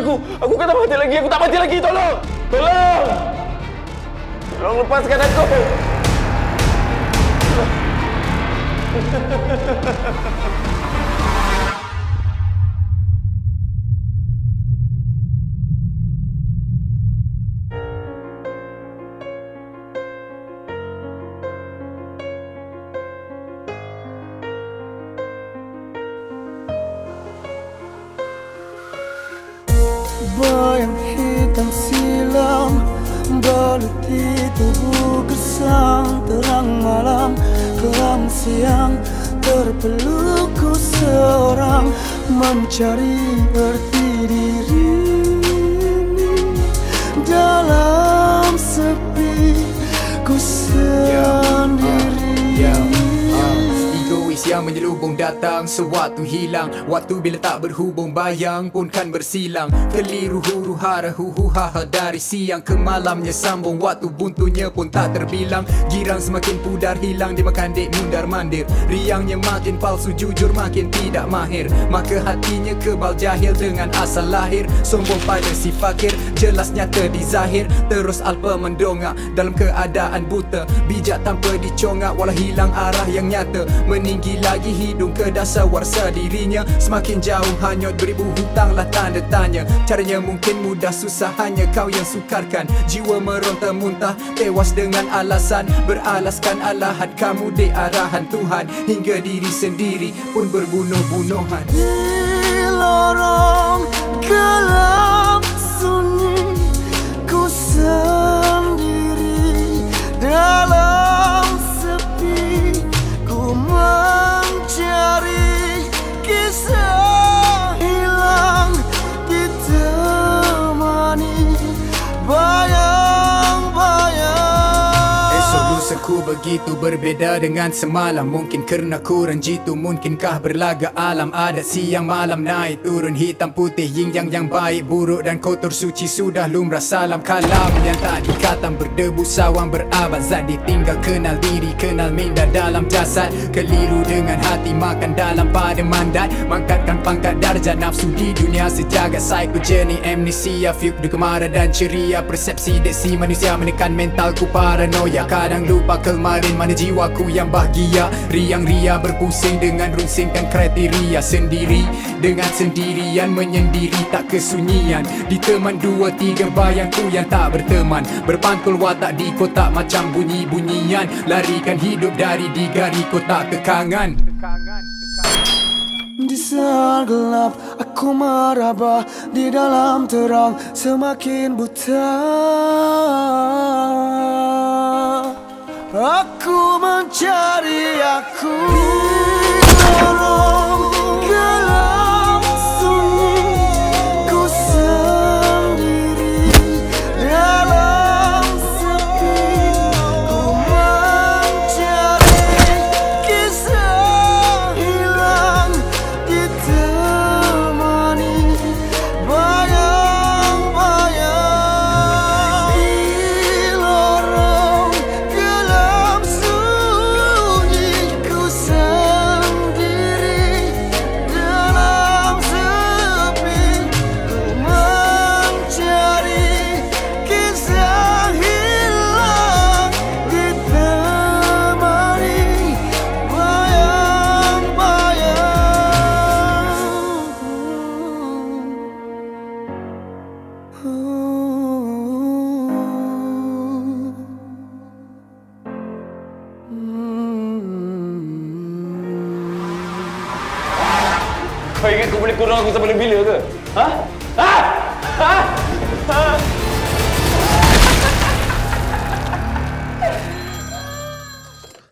aku. Aku tak mati lagi. Aku tak mati lagi. Tolong. Tolong. Tolong lepaskan aku. Bayang hitam silam Baluti tubuh gesang Terang malam Kelam siang Terpelukku seorang Mencari erti diri Dalam sepi Ku sendiri yang menyelubung datang Sewaktu hilang. Waktu bila tak berhubung Bayang pun kan bersilang. Keliru huru hara hu hu ha ha Dari siang ke malamnya sambung Waktu buntunya pun tak terbilang. Girang semakin pudar hilang Dimakan dek mundar mandir. Riangnya makin palsu Jujur makin tidak mahir. Maka hatinya kebal jahil Dengan asal lahir. Sombong pada si fakir Jelas nyata di zahir. Terus alpa mendongak Dalam keadaan buta. Bijak tanpa dicongak Walau hilang arah yang nyata. Meninggi lagi hidung ke dasar warsa dirinya. Semakin jauh hanyut beribu hutanglah tanda tanya. Caranya mungkin mudah susah hanya kau yang sukarkan. Jiwa meronta muntah tewas dengan alasan. Beralaskan alahan kamu di arahan Tuhan. Hingga diri sendiri pun berbunuh-bunuhan. Di lorong Lusaku begitu berbeza dengan semalam. Mungkin kerana kurang jitu Mungkinkah berlaga alam? Ada siang malam naik turun Hitam putih yin yang yang baik Buruk dan kotor suci. Sudah lumrah Salam kalam yang tak dikatam Berdebu sawang berabad Zat ditinggal kenal diri Kenal minda dalam jasad. Keliru dengan hati Makan dalam pada mandat. Mangkatkan pangkat darjah Nafsu di dunia sejagat. Psycho journey amnesia Fugue di kemara dan ceria. Persepsi desi manusia Menekan mentalku paranoia. Kadang lupa kemarin Mana jiwaku yang bahagia. Riang-ria berpusing Dengan runsingkan kriteria Sendiri. Dengan sendirian Menyendiri tak kesunyian. Diteman dua tiga bayangku yang tak berteman. Berpantul watak di kotak Macam bunyi-bunyian. Larikan hidup dari digari kotak kekangan. Di saat gelap aku meraba. Di dalam terang semakin buta Aku mencari aku Kau ingat kau boleh kurang aku sampai bila ke? Ha?